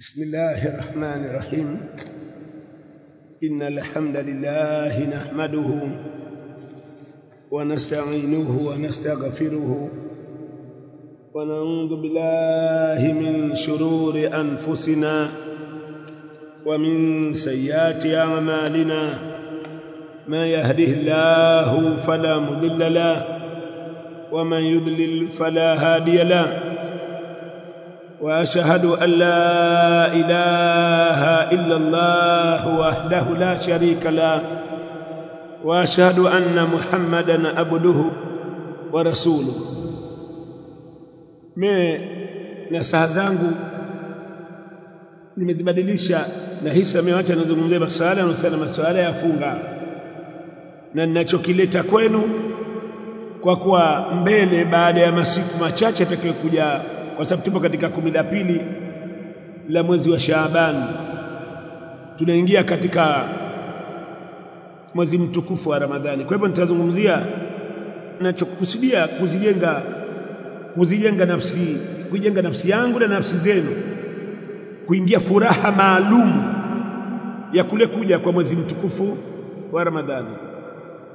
بسم الله الرحمن الرحيم إن الحمد لله نحمده ونستعينه ونستغفره ونعوذ بالله من شرور أنفسنا ومن سيئات أعمالنا ما يهده الله فلا مضل له ومن يضلل فلا هادي له واشهد ان لا اله الا الله وحده لا شريك له واشهد ان محمدا عبده ورسوله me na saa zangu nimezibadilisha na hisa amewacha nazungumzia masuala na masuala ya funga na ninachokileta kwenu kwa kuwa mbele baada ya masiku machache atakayokuja kwa sababu tupo katika kumi la pili la mwezi wa Shaaban. Tunaingia katika mwezi mtukufu wa Ramadhani. Kwa hivyo nitazungumzia ninachokusudia kuzijenga kuzijenga nafsi kujenga nafsi yangu na nafsi zenu kuingia furaha maalum ya kule kuja kwa mwezi mtukufu wa Ramadhani.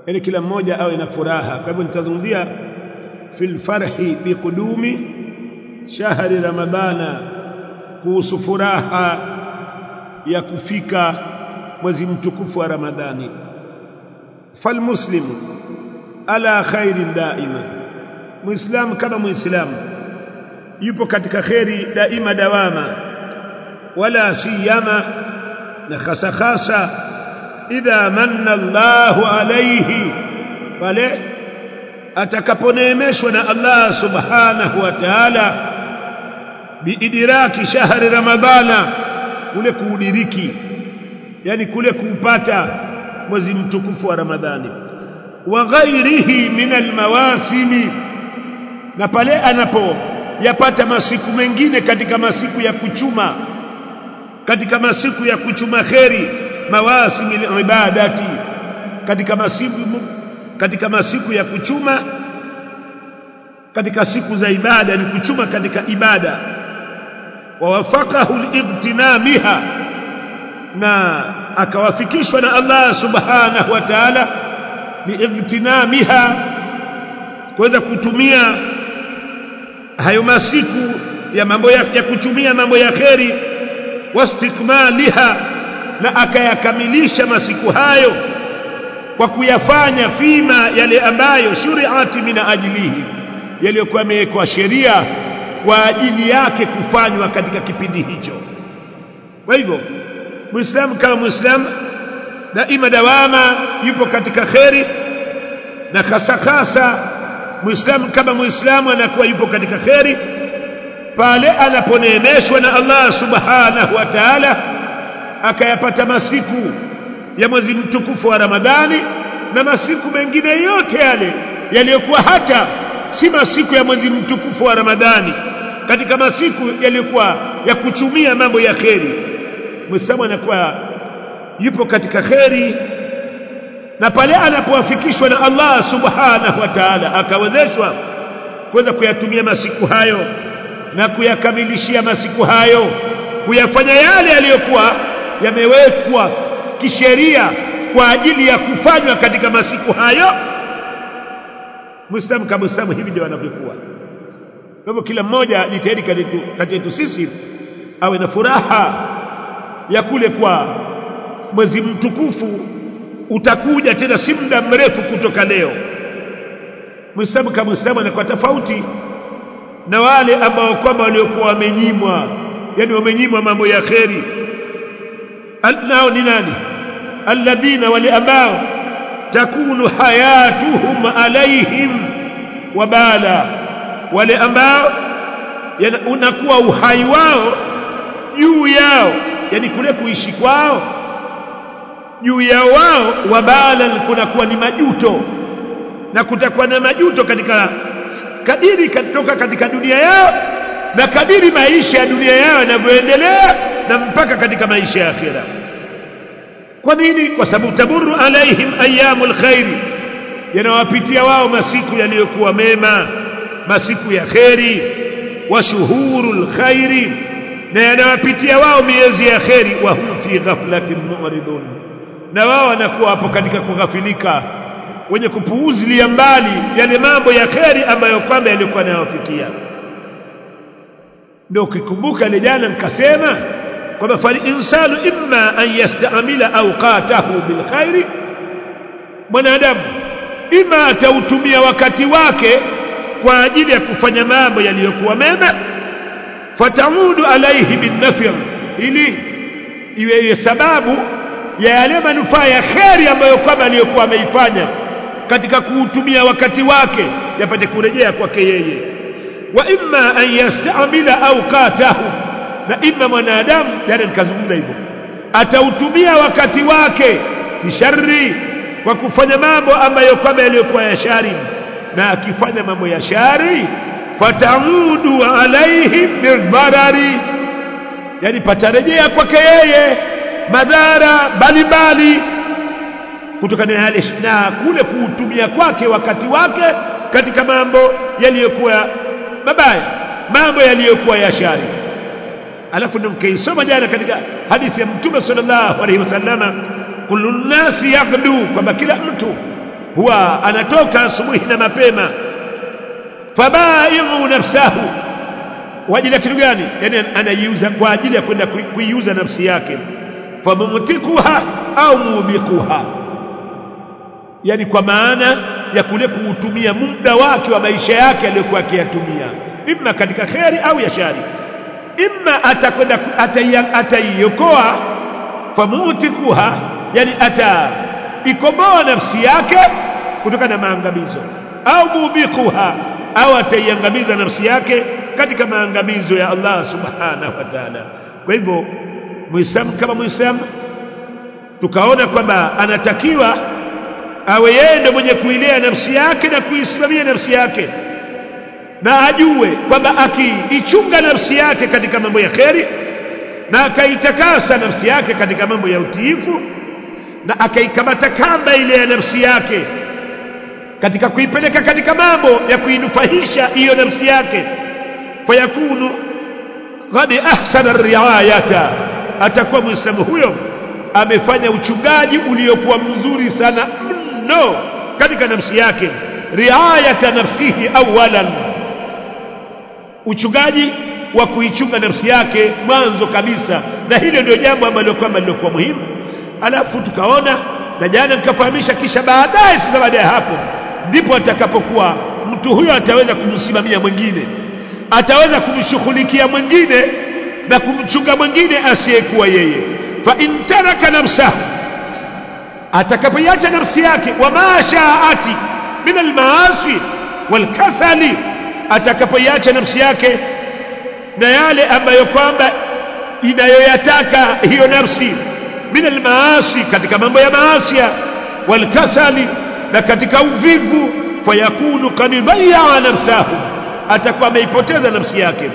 Yani kila mmoja awe na furaha. Kwa hivyo nitazungumzia fil farhi biqudumi shahri ramadhana kuhusu furaha ya kufika mwezi mtukufu wa ramadhani. Falmuslimu ala khairin daima. Muislamu kama muislamu yupo katika kheri daima dawama wala siyama na khasa khasa idha manna Allahu alayhi pale atakaponeemeshwa na Allah subhanahu wa ta'ala biidiraki shahri ramadhana kule kuudiriki yani kule kuupata mwezi mtukufu wa ramadhani. Wa ghairihi min almawasimi na pale anapo yapata masiku mengine katika masiku ya kuchuma katika masiku ya kuchuma kheri mawasimi ibadati katika masiku katika masiku ya kuchuma katika siku za ibada ni kuchuma katika ibada wawafakahu liigtinamiha na akawafikishwa na Allah subhanahu wa ta'ala liigtinamiha kuweza kutumia hayo masiku ya mambo ya, ya kutumia mambo ya kheri wastikmaliha na akayakamilisha masiku hayo kwa kuyafanya fima yale ambayo shuriati min ajlihi yaliyokuwa yamewekwa sheria kwa ajili yake kufanywa katika kipindi hicho. Kwa hivyo muislamu kama muislamu daima dawama yupo katika kheri na hasa hasa kama muislamu anakuwa yupo katika kheri pale anaponeemeshwa na Allah subhanahu wa ta'ala akayapata masiku ya mwezi mtukufu wa Ramadhani na masiku mengine yote yale yaliyokuwa hata si masiku ya mwezi mtukufu wa Ramadhani katika masiku yaliyokuwa ya kuchumia mambo ya kheri. Muislamu anakuwa yupo katika kheri na pale anapoafikishwa na Allah subhanahu wa ta'ala akawezeshwa kuweza kuyatumia masiku hayo na kuyakamilishia masiku hayo kuyafanya yale yaliyokuwa yamewekwa kisheria kwa ajili ya kufanywa katika masiku hayo. Muislamu kama Muislamu hivi ndio anavyokuwa kwa hivyo kila mmoja jitahidi kati yetu sisi awe na furaha ya kule kwa mwezi mtukufu utakuja tena si muda mrefu kutoka leo. Muislamu kama Muislamu anakuwa tofauti na wale ambao kwamba waliokuwa wamenyimwa yani wamenyimwa mambo ya kheri. Nao ni nani? Alladhina wale ambao takunu hayatuhum alaihim wabala wale ambao unakuwa uhai wao juu yao yani kule kuishi kwao juu ya wao wabala kunakuwa ni majuto. Na kutakuwa na majuto katika kadiri katoka katika dunia yao na kadiri maisha ya dunia yao yanavyoendelea na mpaka katika maisha ya akhira kwa nini? Kwa sababu taburu alaihim ayyamul khairi yanawapitia wao masiku yaliyokuwa mema masiku ya kheri wa shuhurul khairi na yanawapitia wao miezi ya kheri wa hum fi ghaflatin mu'ridun. Na wao wanakuwa hapo katika kughafilika wenye kupuuzilia mbali yale mambo ya kheri ambayo kwamba yalikuwa yanawafikia. Ndio kikumbuka ile jana nikasema kwamba fal insanu imma an yastamila awqatahu bil khairi. Mwanadamu ima atautumia wakati wake kwa ajili ya kufanya mambo yaliyokuwa mema. Fataudu alaihi binnafir ili iwe sababu ya yale manufaa ya kheri ambayo kwamba aliyokuwa ameifanya katika kuutumia wakati wake yapate kurejea kwake yeye. Wa imma an yastamila awqatahu na imma mwanadamu jana nikazungumza hivyo atautumia wakati wake bisharri kwa kufanya mambo ambayo kwamba yaliyokuwa ya shari na akifanya mambo ya shari fatamudu alaihi bidharari yani patarejea kwake yeye madhara mbalimbali kutokana na na kule kuutumia kwake wakati wake katika mambo yaliyokuwa mabaya mambo yaliyokuwa ya shari. Alafu ndio mkaisoma jana katika hadithi ya mtume sallallahu alaihi wasallama kullu nasi yaghdu kwamba kila mtu huwa anatoka asubuhi na mapema. Fabai'u nafsahu. Kwa ajili ya kitu gani? Yani anaiuza kwa ajili ya kwenda kuiuza nafsi yake. Famumtikuha au mubikuha. Yani kwa maana ya kule kuutumia muda wake wa maisha yake aliyokuwa akiyatumia. Imma katika kheri au ya shari. Imma atakwenda ataiokoa. Famutikuha yani ataikomboa nafsi yake kutoka na maangamizo. Au mubikuha au ataiangamiza nafsi yake katika maangamizo ya Allah subhanahu wa ta'ala. Kwa hivyo muislamu kama muislamu tukaona kwamba anatakiwa awe yeye ndiye mwenye kuilea nafsi yake na kuisimamia nafsi yake. Na ajue kwamba akiichunga nafsi yake katika mambo ya kheri na akaitakasa nafsi yake katika mambo ya utiifu na akaikamata kamba ile ya nafsi yake katika kuipeleka katika mambo ya kuinufahisha hiyo nafsi yake. Fayakunu qad ahsana riayata. Atakuwa muislamu huyo amefanya uchungaji uliokuwa mzuri sana mno katika nafsi yake. Riayata nafsihi awalan. Uchungaji wa kuichunga nafsi yake mwanzo kabisa. Na hilo ndio jambo ambalo kwamba lilikuwa muhimu alafu tukaona na jana nikafahamisha kisha baadaye sasa baada ya hapo ndipo atakapokuwa mtu huyo ataweza kumsimamia mwingine. Ataweza kumshughulikia mwingine na kumchunga mwingine asiyekuwa yeye. Fa in taraka nafsahu atakapoiacha nafsi yake wa mashaati min almaasi walkasali atakapoiacha nafsi yake na yale ambayo kwamba inayoyataka hiyo nafsi min almaasi katika mambo ya maasia walkasali na katika uvivu fayakunu qad dhayya nafsahu atakuwa ameipoteza nafsi yake.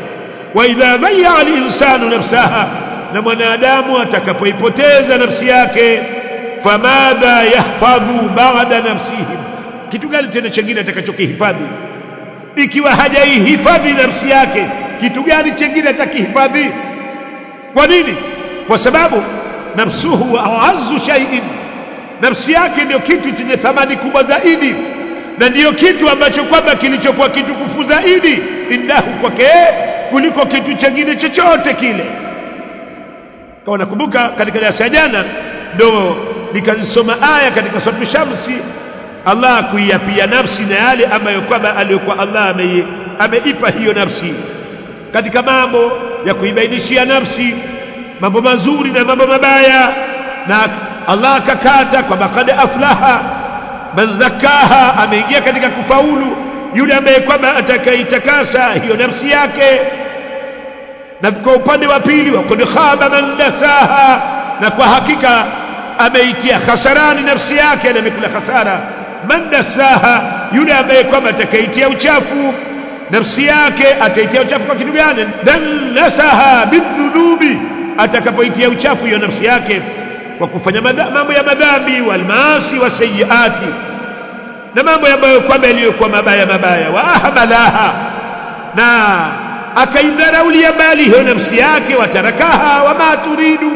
Wa idha dhayya alinsanu nafsaha na mwanadamu atakapoipoteza nafsi yake famadha yahfadhu ba'da nafsihi. Kitu gani tena chengine atakachokihifadhi? Ikiwa hajaihifadhi nafsi yake kitu gani chengine atakihifadhi? Kwa nini? Kwa sababu nafsuhu a'azzu shay'in. Nafsi yake ndio kitu chenye thamani kubwa zaidi. Na ndiyo kitu ambacho kwamba kilichokuwa kitukufu zaidi. Indahu kwake kuliko kitu chengine chochote kile. Kama nakumbuka katika darasa jana ndo nikazisoma aya katika sura Shamsi Allah kuiapia nafsi na yale ambayo kwamba aliyokuwa Allah ameipa hiyo nafsi. Katika mambo ya kuibainishia nafsi mambo mazuri na mambo mabaya. Na Allah akakata kwamba kad aflaha man zakaha ameingia katika kufaulu yule ambaye kwamba atakaitakasa hiyo nafsi yake. Na kwa upande wa pili wa kad khaba man dasaha na kwa hakika ameitia khasarani nafsi yake na amekula khasara. Man dasaha yule ambaye kwamba atakaitia uchafu nafsi yake ataitia uchafu kwa kitu gani? Dallasaha bidhunubi atakapoitia uchafu hiyo nafsi yake kwa kufanya mambo ya madhambi walmaasi wasayiati na mambo ambayo kwamba yaliyokuwa mabaya mabaya wa ahmalaha na akaidharaulia mbali hiyo nafsi yake watarakaha wama turidu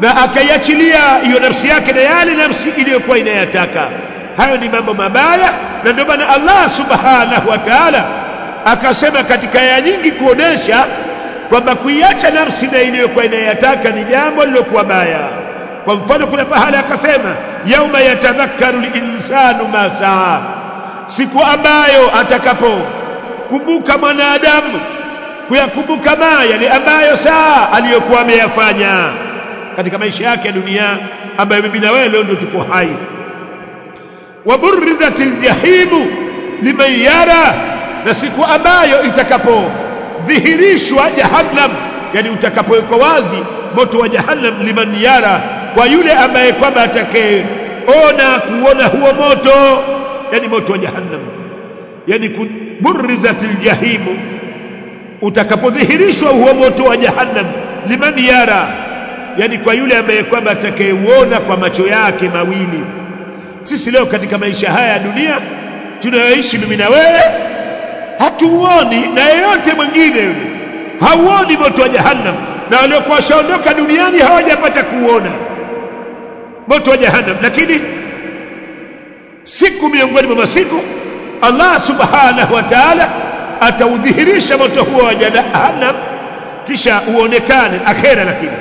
na akaiachilia hiyo nafsi yake na yale nafsi iliyokuwa inayataka. Hayo ni mambo mabaya na ndio maana Allah subhanahu wa ta'ala akasema katika aya nyingi kuonesha kwamba kuiacha nafsi na iliyokuwa inayataka ni jambo lilokuwa baya. Kwa mfano kuna pahala akasema yauma yatadhakkaru linsanu ma saa. Siku ambayo atakapokumbuka mwanadamu kuyakumbuka ma yale ambayo saa aliyokuwa ameyafanya katika maisha yake ya dunia ambayo mimi na wewe leo ndio tuko hai. Waburrizatil jahimu liman yara na siku ambayo itakapodhihirishwa jahannam. Yani utakapowekwa wazi moto wa jahannam liman yara kwa yule ambaye kwamba atakayeona kuona huo moto. Yani moto wa jahannam. Yani burrizatil jahimu utakapodhihirishwa huo moto wa jahannam liman yara yani kwa yule ambaye kwamba atakayeuona kwa macho yake mawili. Sisi leo katika maisha haya ya dunia tunayoishi mimi na wewe hatuuoni na yeyote mwingine yule. Hauoni moto wa jahannam. Na waliokuwa washaondoka duniani hawajapata kuona moto wa jahannam. Lakini siku miongoni mwa masiku Allah subhanahu wa ta'ala ataudhihirisha moto huo wa jahannam kisha uonekane akhera. Lakini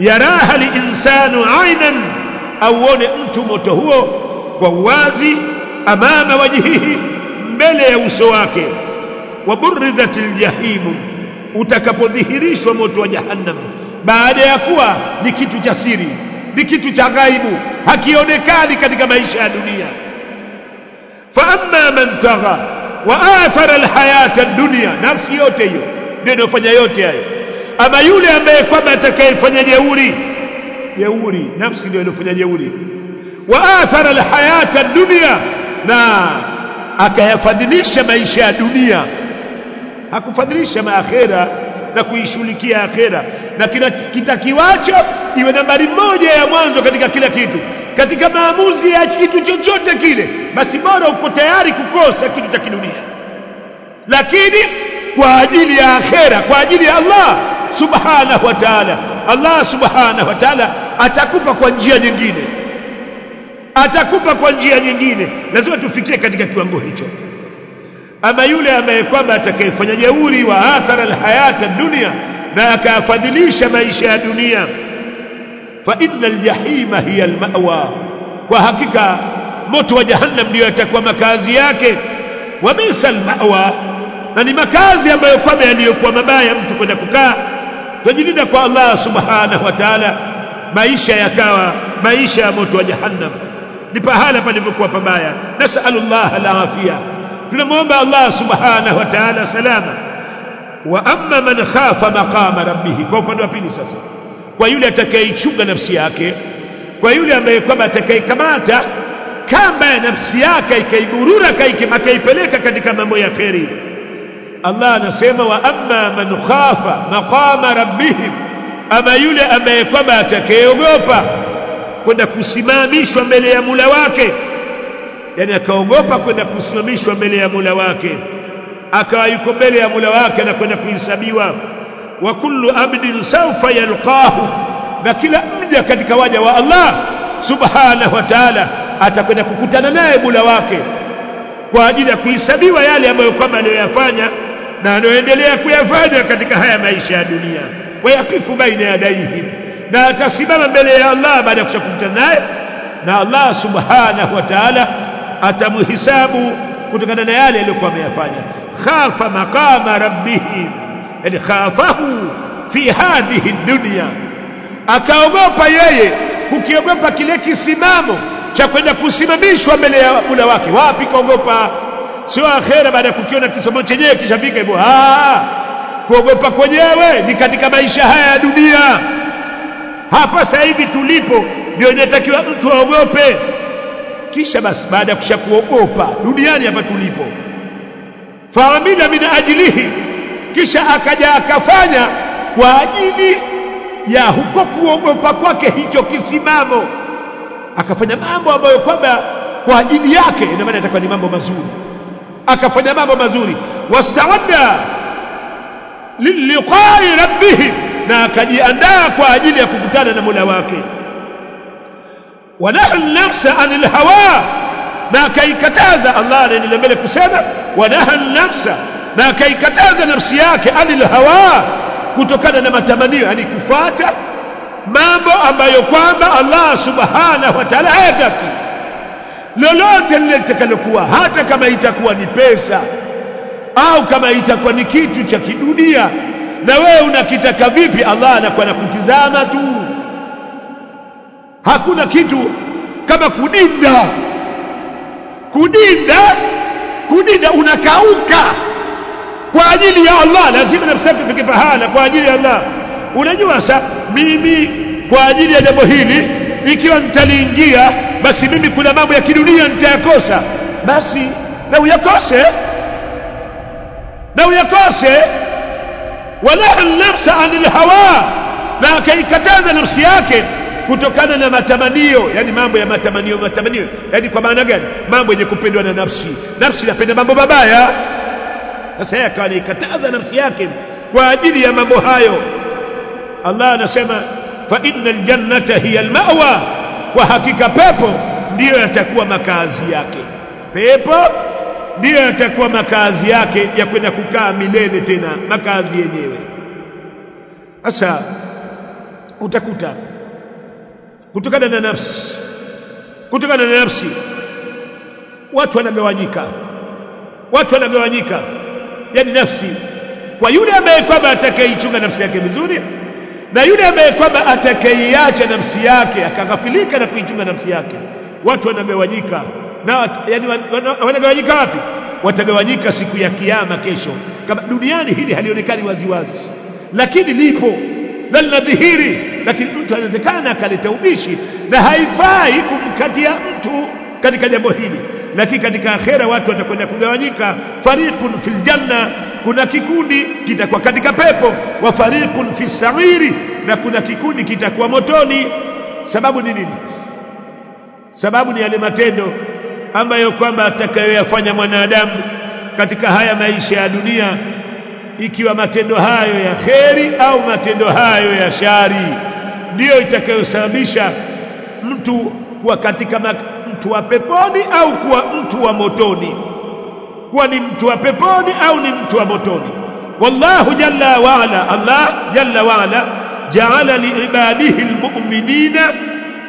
yaraha linsanu ainan auone mtu moto huo kwa uwazi amama wajihihi mbele ya uso wake. Waburidhatil jahimu utakapodhihirishwa moto wa jahannam. Baada ya kuwa ni kitu cha siri ni kitu cha ghaibu hakionekani katika maisha ya dunia. Fa amma man tagha wa athara alhayata dunya nafsi yote hiyo ndio inayofanya yote hayo. Ama yule ambaye kwamba atakayefanya jeuri jeuri nafsi ndio inayofanya jeuri. Wa athara alhayata dunya na akayafadhilisha maisha ya dunia. Hakufadhilisha maakhera na kuishughulikia akhera. Na kila kitakiwacho iwe nambari moja ya mwanzo katika kila kitu. Katika maamuzi ya kitu chochote kile basi bora uko tayari kukosa kitu cha kidunia. Lakini kwa ajili ya akhera kwa ajili ya Allah subhanahu wa ta'ala. Allah subhanahu wa ta'ala atakupa kwa njia nyingine atakupa kwa njia nyingine. Lazima tufikie katika kiwango hicho. Ama yule ambaye kwamba atakayefanya jeuri wa athara alhayata dunia na akafadhilisha maisha ya dunia. Fa innal jahima hiya almawa kwa hakika moto wa jahannam ndio yatakuwa makazi yake. Wa misal mawa. Na ni makazi ambayo kwamba yaliyokuwa mabaya mtu kwenda kukaa. Tujilinda kwa Allah subhanahu wa ta'ala. Maisha yakawa maisha ya moto wa jahannam ni pahala palipokuwa pabaya. Nasallallahu alafia tunamwomba Allah subhanahu wa ta'ala salama. Wa amma man khafa maqama rabbih kwa upande wa pili sasa kwa yule atakayeichunga nafsi yake kwa yule ambaye kwamba atakayekamata kamba ya nafsi yake ikaiburura akaipeleka katika mambo ya kheri. Allah anasema wa amma man khafa maqama rabbih ama yule ambaye kwamba atakayeogopa kwenda kusimamishwa mbele ya mula wake. Yani akaogopa kwenda kusimamishwa mbele ya mula wake. Akawa yuko mbele ya mula wake na kwenda kuhesabiwa. Wa kullu abdin sawfa yalqahu. Na kila mja katika waja wa Allah subhanahu wa ta'ala atakwenda kukutana naye mula wake. Kwa ajili ya kuhesabiwa yale ambayo kwamba aliyoyafanya na anayoendelea kuyafanya katika haya maisha ya dunia. Wayakifu baina yadaihi na atasimama mbele ya Allah baada ya kushakutana naye. Na Allah subhanahu wa ta'ala atamhisabu kutokana na yale aliyokuwa ameyafanya. Khafa maqama rabbih yani khafahu fi hadhihi dunya. Akaogopa yeye kukiogopa kile kisimamo cha kwenda kusimamishwa mbele ya Mola wake. Wapi kaogopa sio akhera baada ya kukiona kisomo chenyewe kishafika hivyo. Ah kuogopa kwenyewe ni katika maisha haya ya dunia hapa sasa hivi tulipo ndio inatakiwa mtu aogope. Kisha basi baada ya kushakuogopa duniani hapa tulipo. Faamila min ajlihi. Kisha akaja akafanya kwa ajili ya huko kuogopa kwake hicho kisimamo. Akafanya mambo ambayo kwamba kwa ajili yake ina maana itakuwa ni mambo mazuri. Akafanya mambo mazuri. Wastawadda liliqai rabbihim na akajiandaa kwa ajili ya kukutana na Mola wake. Wanaha nafsa anil hawa na akaikataza Allah anaendelea mbele kusema wanaha nafsa na akaikataza nafsi yake anil hawa kutokana na matamanio yani kufuata mambo ambayo kwamba Allah subhanahu wa ta'ala hayataki. Lolote lile litakalokuwa hata kama itakuwa ni pesa au kama itakuwa ni kitu cha kidunia na wewe unakitaka vipi? Allah anakuwa anakutizama tu. Hakuna kitu kama kudinda. Kudinda kudinda unakauka. Kwa ajili ya Allah lazima nafsi yako ifike pahala kwa ajili ya Allah. Unajua sa mimi kwa ajili ya jambo hili ikiwa nitaliingia basi mimi kuna mambo ya kidunia nitayakosa. Basi na uyakose? Na uyakose walaha nafsa anil hawa na akaikataza nafsi yake kutokana na matamanio yani mambo ya matamanio matamanio. Yani kwa maana gani? Mambo yenye kupendwa na nafsi. Nafsi inapenda mambo mabaya. Sasa yeye akawa anaikataza nafsi yake kwa ajili ya mambo hayo. Allah anasema fa innal jannata hiya almawa kwa hakika pepo ndiyo yatakuwa makazi yake. Pepo ndiyo yatakuwa makazi yake ya kwenda kukaa milele tena makazi yenyewe. Sasa utakuta kutokana na nafsi kutokana na nafsi watu wanagawanyika watu wanagawanyika. Yani nafsi kwa yule ambaye kwamba atakayeichunga nafsi yake vizuri na yule ambaye kwamba atakayeiacha nafsi yake akaghafilika na kuichunga nafsi yake watu wanagawanyika na yani wanagawanyika wapi? Watagawanyika siku ya kiyama kesho. Kama duniani hili halionekani waziwazi. Lakini lipo. Na linadhihiri lakini mtu anawezekana akaleta ubishi. Na haifai kumkatia mtu katika jambo hili. Lakini katika akhera watu watakwenda kugawanyika. Fariqun fil janna. Kuna kikundi kitakuwa katika pepo. Wa fariqun fi sa'iri na kuna kikundi kitakuwa motoni. Sababu ni nini? Sababu ni yale matendo ambayo kwamba atakayoyafanya mwanadamu katika haya maisha ya dunia ikiwa matendo hayo ya kheri au matendo hayo ya shari ndiyo itakayosababisha mtu kuwa katika mtu wa peponi au kuwa mtu wa motoni. Kuwa ni mtu wa peponi au ni mtu wa motoni. Wallahu jalla waala Allah jalla waala jaala liibadihi lmuminina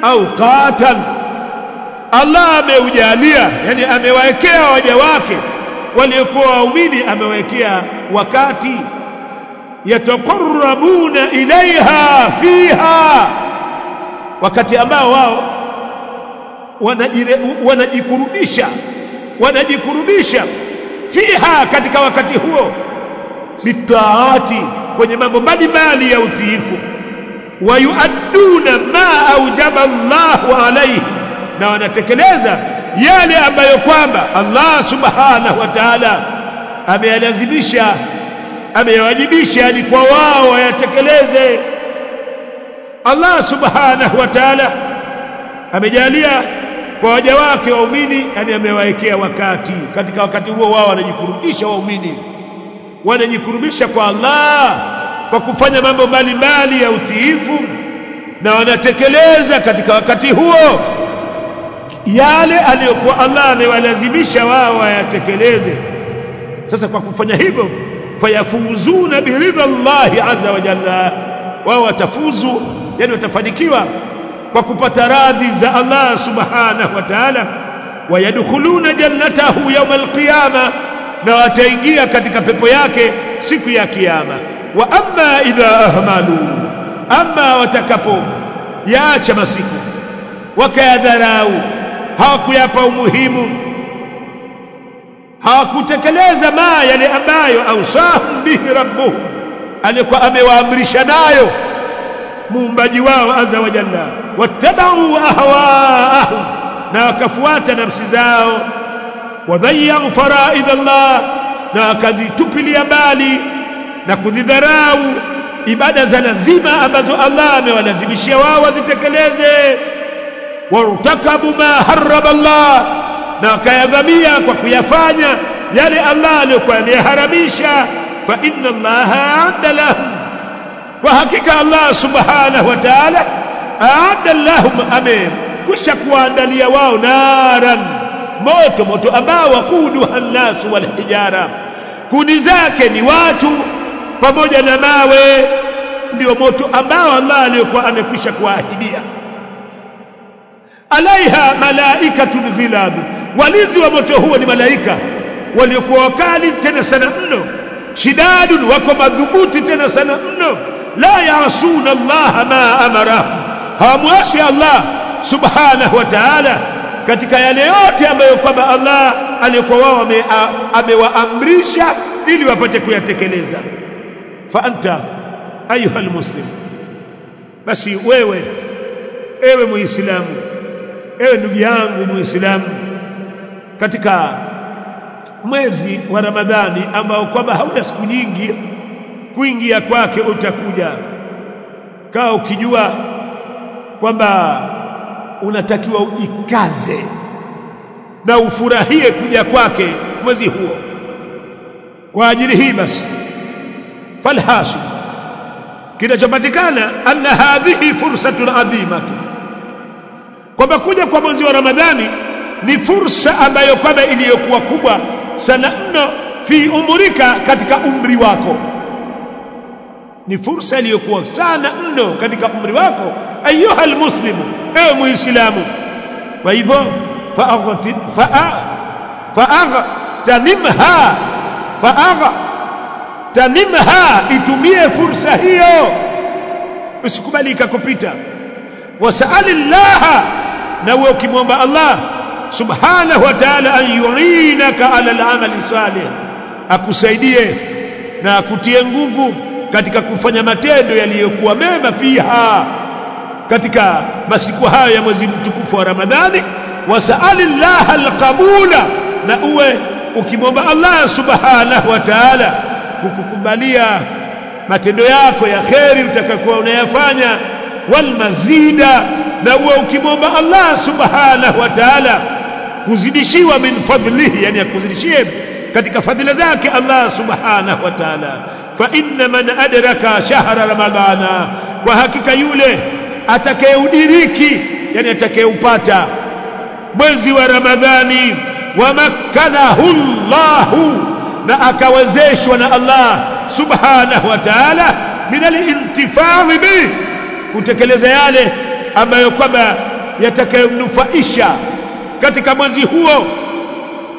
awqatan Allah ameujalia yani amewaekea waja wake. Waliokuwa waumini amewekea wakati. Yataqarrabuna ilaiha fiha. Wakati ambao wao wanajikurubisha wanajikurubisha fiha katika wakati huo. Bitaati kwenye mambo mbalimbali ya utiifu. Wayuadduna ma aujaba Allahu alayhi na wanatekeleza yale ambayo kwamba Allah subhanahu wa ta'ala ameyalazimisha amewajibisha ni kwa wao wayatekeleze. Allah subhanahu wa ta'ala amejalia kwa waja wake waumini yani amewaekea wakati. Katika wakati huo wao wanajikurubisha waumini wanajikurubisha kwa Allah kwa kufanya mambo mbalimbali ya utiifu na wanatekeleza katika wakati huo yale aliyokuwa Allah amewalazimisha wao wayatekeleze sasa kwa kufanya hivyo fayafuzuna biridha Allahi azza wa jalla. Wao watafuzu yani watafanikiwa kwa kupata radhi za Allah subhanahu wa ta'ala. Wayadkhuluna jannatahu yawm alqiyama na wataingia katika pepo yake siku ya kiyama. Wa amma idha ahmalu amma watakapo yaacha masiku wakayadharau hawakuyapa umuhimu. Hawakutekeleza ma yale ambayo ausahum bihi rabbuhum alikuwa amewaamrisha nayo muumbaji wao azza wa jalla. Wattabau ahwaahum. Na wakafuata nafsi zao. Wadhayyau faraid Allah. Na wakazitupilia mbali na kudhidharau ibada za lazima ambazo Allah amewalazimishia wao wazitekeleze wartakabu ma harrama Allah. Na wakayadhamia kwa kuyafanya yale Allah aliyokuwa ameyaharamisha. fa inna allaha a'adda lahum. Kwa hakika allah subhanahu wa ta'ala a'adda lahum amekwisha kuwaandalia wao naran. Moto moto ambao wakuduha nnasu walhijara, kuni zake ni watu pamoja na mawe. Ndio moto ambao Allah aliyokuwa amekwisha kuahidia alaiha malaikatun ghilab. Walinzi wa moto huo ni malaika waliokuwa wakali tena sana mno. Shidadun wako madhubuti tena sana mno. La yaasuna Allah ma amarahu hawamwasi Allah subhanahu wa ta'ala katika yale yote ambayo kwamba Allah aliyokuwa wao amewaamrisha ili wapate kuyatekeleza. Fa anta ayuha almuslim basi wewe ewe muislamu ewe ndugu yangu muislamu katika mwezi wa Ramadhani ambao kwamba hauna siku nyingi kuingia kwake utakuja. Kaa ukijua kwamba unatakiwa ujikaze na ufurahie kuja kwake mwezi huo. Kwa ajili hii basi falhasu kinachopatikana anna hadhihi fursatun adhimatu kwamba kuja kwa mwezi wa ramadhani ni fursa ambayo kwamba iliyokuwa kubwa sana mno fi umurika katika umri wako. Ni fursa iliyokuwa sana mno katika umri wako ayuha almuslimu ewe muislamu. Kwa hivyo faagtanimha faagtanimha itumie fursa hiyo. Usikubali ikakupita wasaali llaha na wewe ukimwomba allah subhanahu wa ta'ala an yuinaka ala al-amali salih akusaidie na akutie nguvu katika kufanya matendo yaliyokuwa mema fiha katika masiku hayo ya mwezi mtukufu wa Ramadhani. Wasaali llaha alqabula na uwe ukimwomba Allah subhanahu wa ta'ala kukukubalia matendo yako ya kheri utakayokuwa unayafanya. Walmazida na uwe ukimwomba Allah subhanahu wa ta'ala kuzidishiwa min fadlihi yani akuzidishie katika fadhila zake Allah subhanahu wa ta'ala. Fa inna man adraka shahra ramadana kwa hakika yule atakayeudiriki yani atakayeupata mwezi wa ramadhani wa makkanahu Allahu na akawezeshwa na Allah subhanahu wa ta'ala min al-intifai bi kutekeleza yale ambayo kwamba yatakayomnufaisha katika mwezi huo.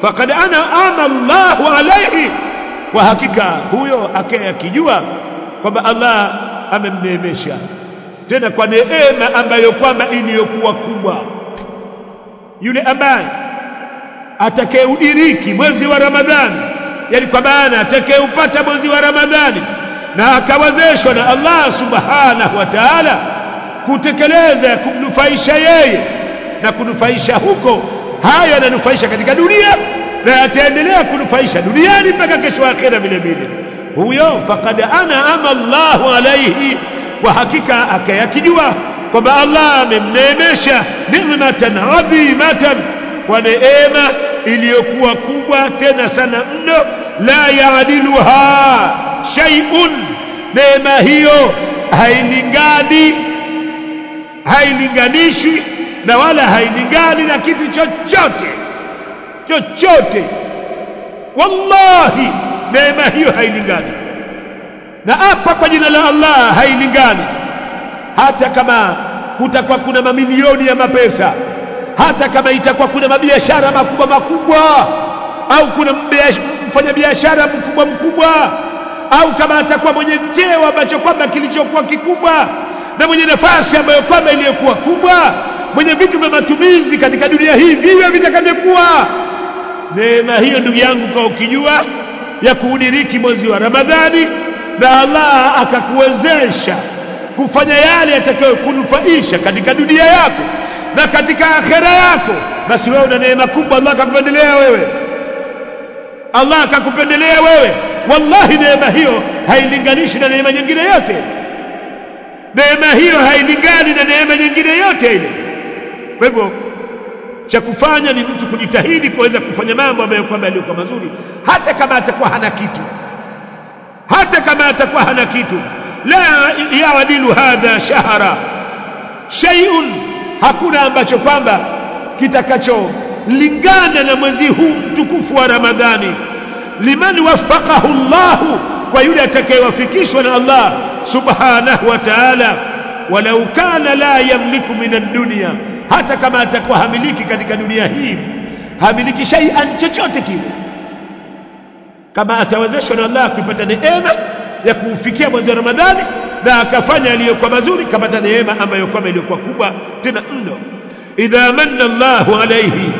Faqad ana ama Allahu alayhi. Kwa hakika huyo akijua kwamba Allah amemneemesha. Tena kwa neema ambayo kwamba iliyokuwa kubwa. Yule ambaye atakayeudiriki mwezi wa Ramadhani yani kwa maana atakayeupata mwezi wa Ramadhani na akawezeshwa na Allah subhanahu wa ta'ala kutekeleza kumnufaisha yeye na kunufaisha huko. Hayo yananufaisha katika dunia na yataendelea kunufaisha duniani mpaka kesho akhera vile vile. Huyo faqad ana ama Allahu alayhi kwa hakika akayakijua kwamba Allah amemneemesha ni'matan adhimatan kwa neema iliyokuwa kubwa tena sana mno la yaadiluha shay'un. Neema hiyo hailingani hailinganishwi na wala hailingani na kitu chochote. Chochote. Wallahi neema hiyo hailingani. Na hapa kwa jina la Allah hailingani. Hata kama kutakuwa kuna mamilioni ya mapesa hata kama itakuwa kuna mabiashara makubwa makubwa au kuna mfanyabiashara mkubwa mkubwa au kama atakuwa mwenye cheo ambacho kwamba kilichokuwa kikubwa na mwenye nafasi ambayo kwamba iliyokuwa kubwa mwenye vitu vya matumizi katika dunia hii viwe vitakavyokuwa. Neema hiyo ndugu yangu kwa ukijua ya kuudiriki mwezi wa Ramadhani na Allah akakuwezesha kufanya yale yatakayokunufaisha katika dunia yako na katika akhera yako. Basi wewe una neema kubwa Allah akakupendelea wewe. Allah akakupendelea wewe. Wallahi neema hiyo hailinganishi na neema nyingine yote neema hiyo hailingani na neema nyingine yote ile. Kwa hivyo cha kufanya ni mtu kujitahidi kuweza kufanya mambo ambayo kwamba yalikuwa mazuri hata kama atakuwa hana kitu. Hata kama atakuwa hana kitu. La yawadilu hadha shahara. Shay'un. Hakuna ambacho kwamba kitakacholingana na mwezi huu mtukufu wa Ramadhani. Liman waffaqahu Allah kwa yule atakayewafikishwa na Allah subhanahu wa ta'ala walau kana la yamliku min ad-dunya hata kama atakuwa hamiliki katika dunia hii hamiliki shay'an chochote kile kama atawezeshwa na Allah kuipata neema ya kuufikia mwezi wa Ramadhani na akafanya aliyokuwa mazuri kapata neema ambayo kwamba iliyokuwa kubwa tena mno. Idha manna Allahu alayhi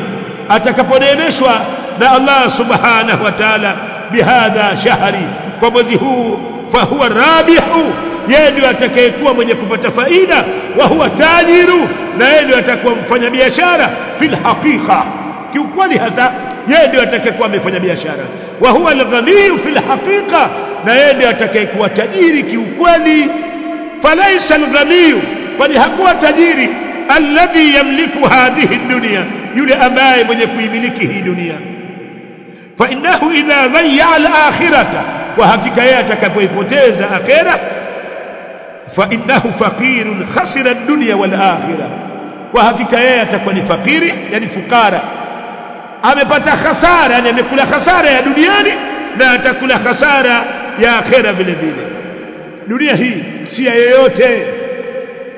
atakaponeemeshwa na Allah subhanahu wa ta'ala bihadha shahri kwa mwezi huu fahuwa rabihu yeye ndio atakayekuwa mwenye kupata faida wa huwa tajiru na yeye ndio atakuwa mfanya biashara fil haqiqa. Kiukweli hasa yeye ndio atakayekuwa amefanya biashara. Wa huwa alghaniyu fil haqiqa na yeye ndio atakayekuwa tajiri kiukweli. Falaisa alghaniyu kwani hakuwa tajiri alladhi yamliku hadhihi dunia yule ambaye mwenye kuimiliki hii dunia. Fa innahu idha dhayya al-akhirata wa hakika yeye atakapoipoteza akhera fa innahu faqirun khasira ad-dunya wal akhirah. Kwa hakika yeye atakuwa ni fakiri yani fukara amepata hasara yani amekula hasara ya duniani na atakula hasara ya akhera vile vile. Dunia hii si ya yoyote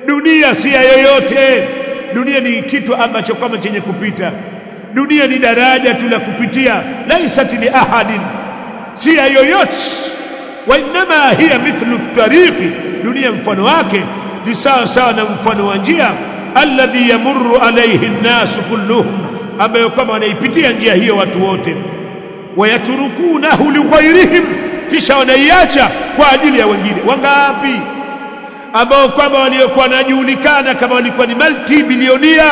dunia si ya yoyote dunia ni kitu ambacho kama chenye kupita. Dunia ni daraja tu la kupitia. Laisat li ahadin ya yoyote. Wa inma hiya mithlu tariqi dunia mfano wake ni sawa sawa na mfano wa njia alladhi yamurru alayhi an-nas kulluhum ambayo kama wanaipitia njia hiyo watu wote. Wayaturukunahu lighairihim kisha wanaiacha kwa ajili ya wengine. Wangapi? Ambao kwamba waliokuwa wanajulikana kama walikuwa ni multi bilionia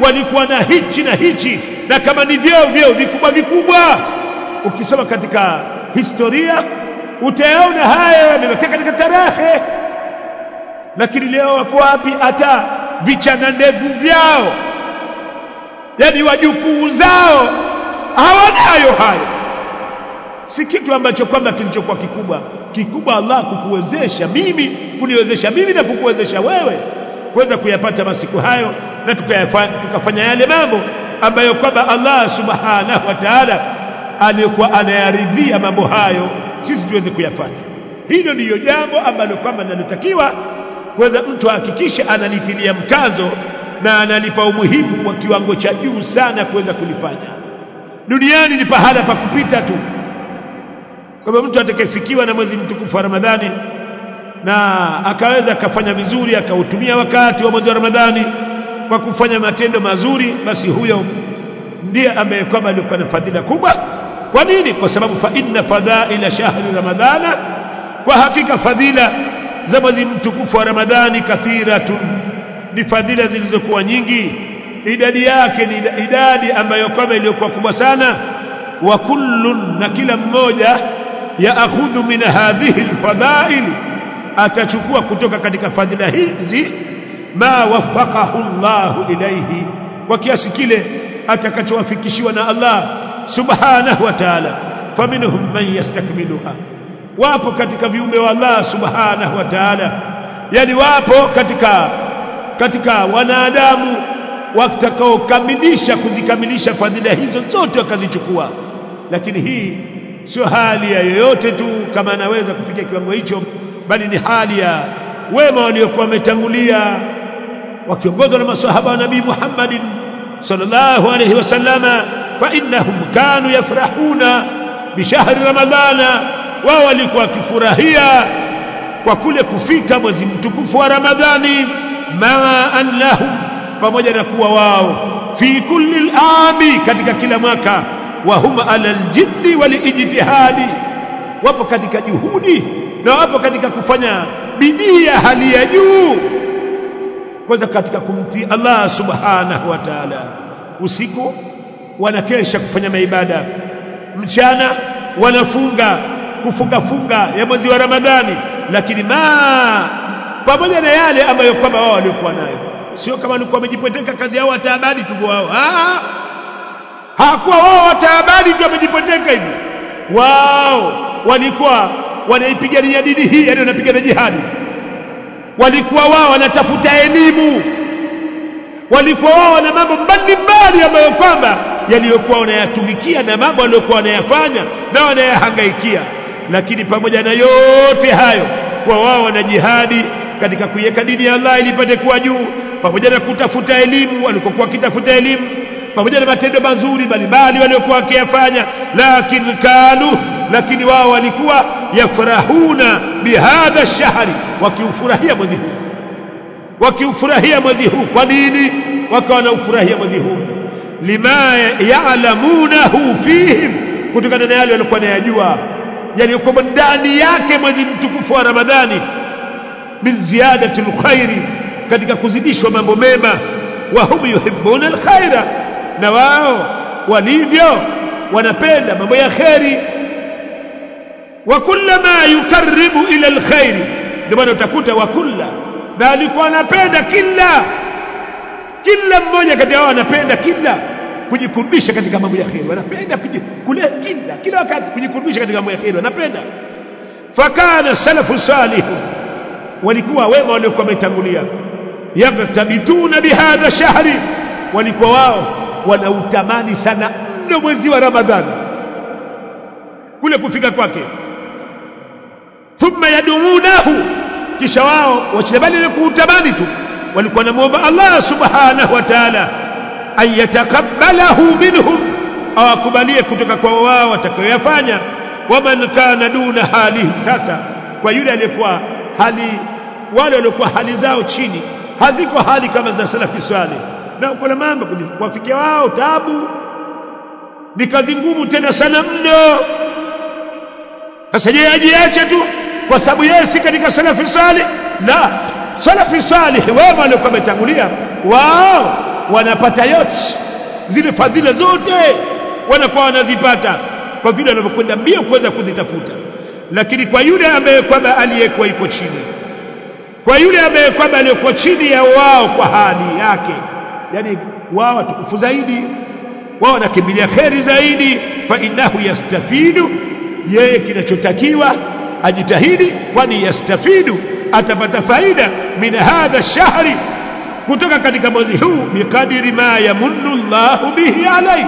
walikuwa na hichi na hichi na kama ni vyeo vyeo vikubwa vikubwa ukisoma katika historia utayaona haya yamebakia katika tarehe. Lakini leo wako wapi? Hata vichana ndevu vyao yani wajukuu zao hawanayo hayo. Si kitu ambacho kwamba kilichokuwa kikubwa. Kikubwa Allah kukuwezesha mimi kuniwezesha mimi na kukuwezesha wewe kuweza kuyapata masiku hayo na tukayafanya tukafanya yale mambo ambayo kwamba Allah subhanahu wa ta'ala aliyokuwa anayaridhia mambo hayo sisi tuweze kuyafanya. Hilo ndiyo jambo ambalo kwamba linalotakiwa kuweza mtu ahakikishe analitilia mkazo na analipa umuhimu wa kiwango cha juu sana kuweza kulifanya. Duniani ni pahala pa kupita tu. Kwamba mtu atakayefikiwa na mwezi mtukufu wa Ramadhani na akaweza akafanya vizuri akautumia wakati wa mwezi wa Ramadhani kwa kufanya matendo mazuri basi huyo ndiye ambaye kwamba alikuwa na fadhila kubwa kwa nini? Kwa sababu fa inna fadhaila shahri ramadhana kwa hakika fadhila za mwezi mtukufu wa Ramadhani kathiratun. Ni fadhila zilizokuwa nyingi. Idadi yake ni idadi ambayo kama iliyokuwa kubwa sana. Wa kullu na kila mmoja yaakhudhu min hadhihi alfadail atachukua kutoka katika fadhila hizi ma wafaqahu Allah ilayhi. Kwa kiasi kile atakachowafikishiwa na Allah subhanahu wa ta'ala faminhum man yastakmiluha. Wapo katika viumbe wa Allah subhanahu wa ta'ala. Yani wapo katika katika wanadamu watakaokamilisha kuzikamilisha fadhila hizo zote wakazichukua. Lakini hii sio hali ya yoyote tu kama anaweza kufikia kiwango hicho bali ni hali ya wema waliokuwa wametangulia wakiongozwa na maswahaba wa nabii Muhammadin sallallahu alaihi wasallama fa innahum kanu yafrahuna bishahri ramadhana wao walikuwa wakifurahia kwa kule kufika mwezi mtukufu wa ramadhani maa an lahum pamoja na kuwa wao fi kulli al-ami katika kila mwaka wa hum ala al-jiddi wal-ijtihadi wapo katika juhudi na wapo katika kufanya bidii ya hali ya juu. Kwanza katika kumtii Allah subhanahu wa ta'ala usiku wanakesha kufanya maibada. Mchana wanafunga kufunga funga ya mwezi wa Ramadhani. Lakini ma pamoja na yale ambayo kwamba wao walikuwa nayo. Sio kama walikuwa wamejipoteka kazi yao wataabadi tu wao. Ah hakuwa wao wataabadi tu wamejipoteka hivi. Wao walikuwa wanaipigania dini hii yani wanapigana jihadi. Walikuwa wao wanatafuta elimu. Walikuwa wao na mambo mbalimbali ambayo kwamba yaliyokuwa wanayatumikia na mambo aliyokuwa wanayafanya na wanayahangaikia. Lakini pamoja na yote hayo kwa wao wana jihadi katika kuiweka dini ya Allah ilipate kuwa juu pamoja na kutafuta elimu walikokuwa wakitafuta elimu pamoja na matendo mazuri mbalimbali waliokuwa wakiyafanya lakini kanu lakini wao walikuwa yafrahuna bihadha shahri wakiufurahia mwezi huu. Wakiufurahia mwezi huu. Kwa nini? Wakawa wanaufurahia mwezi huu lima yaalamunahu fihim kutokana na yale walikuwa nayajua yaliyokuwa ndani yake mwezi mtukufu wa Ramadhani min ziyadati lkhairi katika kuzidishwa mambo mema wa hum yuhibbuna alkhaira na wao walivyo wanapenda mambo ya kheri. Wa kullama yukaribu ila alkhairi ndio maana utakuta wa kulla na alikuwa anapenda kila kila mmoja kati yao anapenda kila kujikurubisha katika mambo ya kheri. Wanapenda kule kila kila wakati kujikurubisha katika mambo ya kheri. Wanapenda. Fakana salafu salihu. Walikuwa wema waliokuwa wametangulia. Yaghtabituna bihadha shahri. Walikuwa wao wanautamani sana mno mwezi wa ramadhani. Kule kufika kwake. Thumma yadumunahu kisha wao wachilebali ile kuutamani tu walikuwa namuomba Allah subhanahu wa ta'ala an minhum awakubalie kutoka kwa wao watakayoyafanya waman kana duna halihim, sasa kwa yule aliyekuwa hali wale waliokuwa hali zao chini haziko hali kama za salafi swale na kuna mambo kuwafikia wao tabu ni kazi ngumu tena sana mno. Sasa je ajiache tu kwa sababu yeye si katika salafi salih? La salafi salih wema waliokuwa wametangulia wao wanapata yote. Zile fadhila zote wanakuwa wanazipata kwa vile wanavyokwenda mbio kuweza kuzitafuta. Lakini kwa yule ambaye kwamba aliyekuwa iko chini kwa yule ambaye kwamba aliyekuwa chini ya wao kwa hali yake yani wao watukufu zaidi wao wanakimbilia kheri zaidi fa innahu yastafidu yeye kinachotakiwa ajitahidi kwani yastafidu atapata faida min hadha shahri kutoka katika mwezi huu biqadiri ma yamunnu Allahu bihi alayhi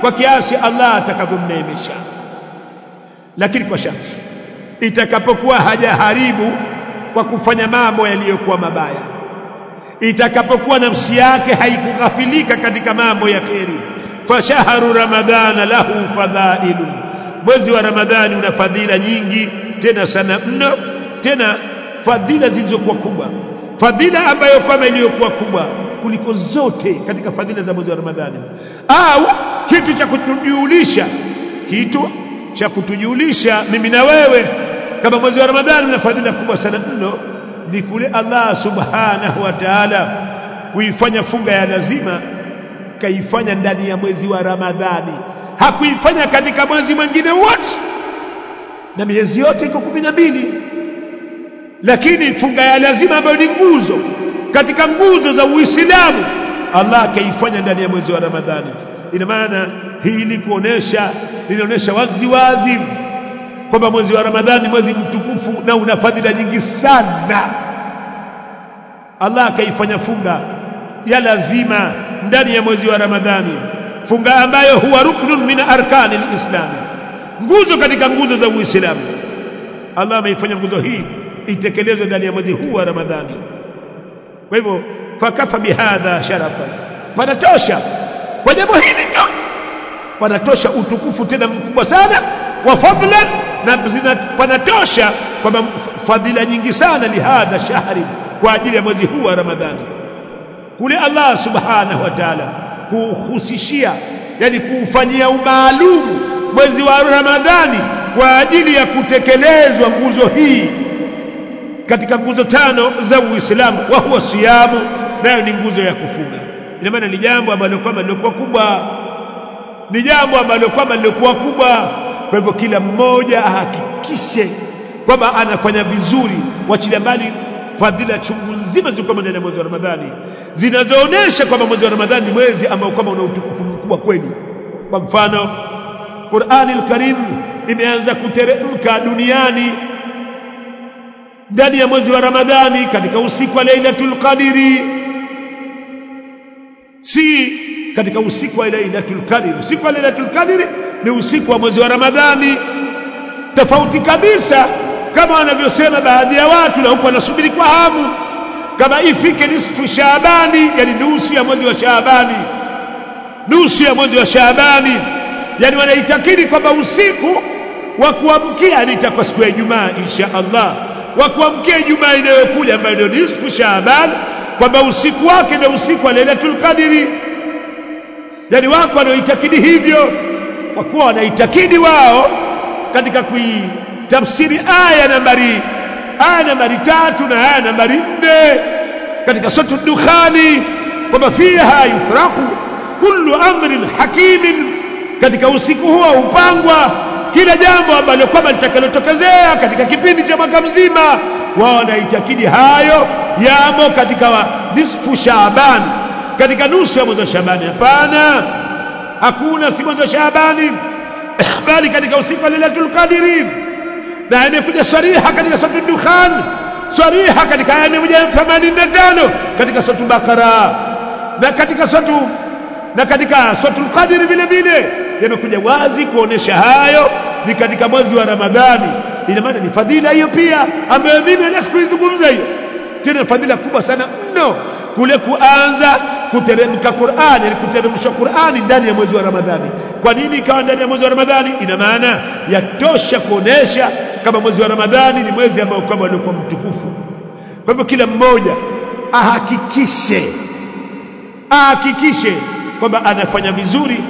kwa kiasi Allah atakavyomneemesha. Lakini kwa sharti itakapokuwa hajaharibu kwa kufanya mambo yaliyokuwa mabaya itakapokuwa nafsi yake haikughafilika katika mambo ya kheri fashahru ramadhana lahu fadhailu mwezi wa ramadhani una fadhila nyingi tena sana mno tena fadhila zilizokuwa kubwa fadhila ambayo kama iliyokuwa kubwa kuliko zote katika fadhila za mwezi wa ramadhani. Au kitu cha kutujulisha kitu cha kutujulisha mimi na wewe kama mwezi wa ramadhani na fadhila kubwa sana mno ni kule Allah subhanahu wa ta'ala kuifanya funga ya lazima kaifanya ndani ya mwezi wa Ramadhani. Hakuifanya katika mwezi mwingine wote. Na miezi yote iko kumi na mbili lakini funga ya lazima ambayo ni nguzo. Katika nguzo za Uislamu Allah akaifanya ndani ya mwezi wa Ramadhani. Ina maana hii ni kuonesha linaonesha wazi wazi kwamba mwezi wa Ramadhani mwezi mtukufu na una fadhila nyingi sana. Allah akaifanya funga ya lazima ndani ya mwezi wa Ramadhani. Funga ambayo huwa ruknun min arkani lislami, nguzo katika nguzo za Uislamu. Allah ameifanya nguzo hii itekelezwe ndani ya mwezi huu wa Ramadhani. Kwa hivyo fakafa bihadha sharafa panatosha kwa jambo hili tu panatosha utukufu tena mkubwa sana wa fadlan na panatosha kwamba fadhila nyingi sana lihadha shahri kwa ajili ya mwezi huu wa Ramadhani. Kule Allah subhanahu wa ta'ala kuhusishia yani kuufanyia umaalumu mwezi wa Ramadhani kwa ajili ya kutekelezwa nguzo hii katika nguzo tano za Uislamu wa huwa siyamu nayo ni nguzo ya kufunga. Ina maana ni jambo ambalo kwamba lilikuwa kubwa. Ni jambo ambalo kwamba lilikuwa kubwa. Kwa hivyo kila mmoja ahakikishe kwamba anafanya vizuri wachilia mbali fadhila chungu nzima ziko ndani ya mwezi wa Ramadhani zinazoonyesha kwamba mwezi wa Ramadhani ni mwezi ambao kwamba una utukufu mkubwa kweli. Kwa mfano Qur'ani al-Karim imeanza kuteremka duniani ndani ya mwezi wa Ramadhani katika usiku wa Lailatul Qadri. Si katika usiku wa Lailatul Qadri. Usiku wa Lailatul Qadri ni usiku wa mwezi wa Ramadhani. Tofauti kabisa kama wanavyosema baadhi ya watu na huko wanasubiri kwa hamu kama ifike nisfu Shaabani yani nusu ya mwezi wa Shaabani. Nusu ya mwezi wa Shaabani. Yani wanaitakidi kwamba usiku wa kuamkia ni itakuwa siku ya Ijumaa insha Allah wa kuamkia Ijumaa inayokuja ambayo ndio nisfu Shaaban kwamba usiku wake ndio usiku wa Lailatul Qadri. Yani wako wanaoitakidi hivyo kwa kuwa wanaitakidi wao katika kuitafsiri aya nambari aya nambari tatu na aya nambari nne katika sura Dukhani kwamba fiha yufraqu kullu amrin hakimin katika usiku huo hupangwa kila jambo ambalo kwamba litakalotokezea katika kipindi cha mwaka mzima wao wanaitakidi hayo yamo katika nisfu Shaabani, katika nusu ya mwezi wa Shaabani hapana. Hakuna si mwezi wa Shaabani bali katika usiku wa Lailatul Qadri. Na imekuja sariha katika sura Dukhan sariha katika aya 185 katika sura Bakara na katika sura na katika suratul Qadri vile vile yamekuja wazi kuonesha hayo ni katika mwezi wa Ramadhani. Ina maana ni fadhila hiyo pia ambayo mimi hata sikuizungumza hiyo. Tena fadhila kubwa sana mno kule kuanza kuteremka Qur'ani kuteremsha Qur'ani ndani ya mwezi wa Ramadhani. Kwa nini ikawa ndani ya mwezi wa Ramadhani? Ina maana yatosha kuonesha kama mwezi wa Ramadhani ni mwezi ambao kwamba ulikuwa mtukufu. Kwa hivyo kila mmoja ahakikishe ahakikishe kwamba anafanya vizuri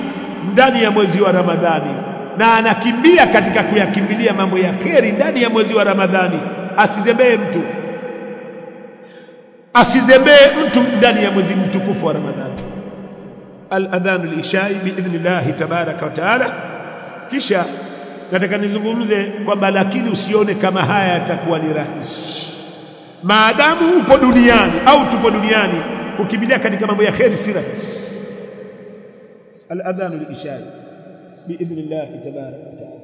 ndani ya mwezi wa Ramadhani. Na anakimbia katika kuyakimbilia mambo ya kheri ndani ya mwezi wa Ramadhani. Asizembee mtu. Asizembee mtu ndani ya mwezi mtukufu wa Ramadhani. Al-adhan al-ishai biidhnillahi tabaraka wa taala. Kisha nataka nizungumze kwamba lakini usione kama haya yatakuwa ni rahisi. Maadamu upo duniani au tupo duniani kukimbilia katika mambo ya kheri si rahisi al-adhan al-ishai biidhnillah tabaraka wa taala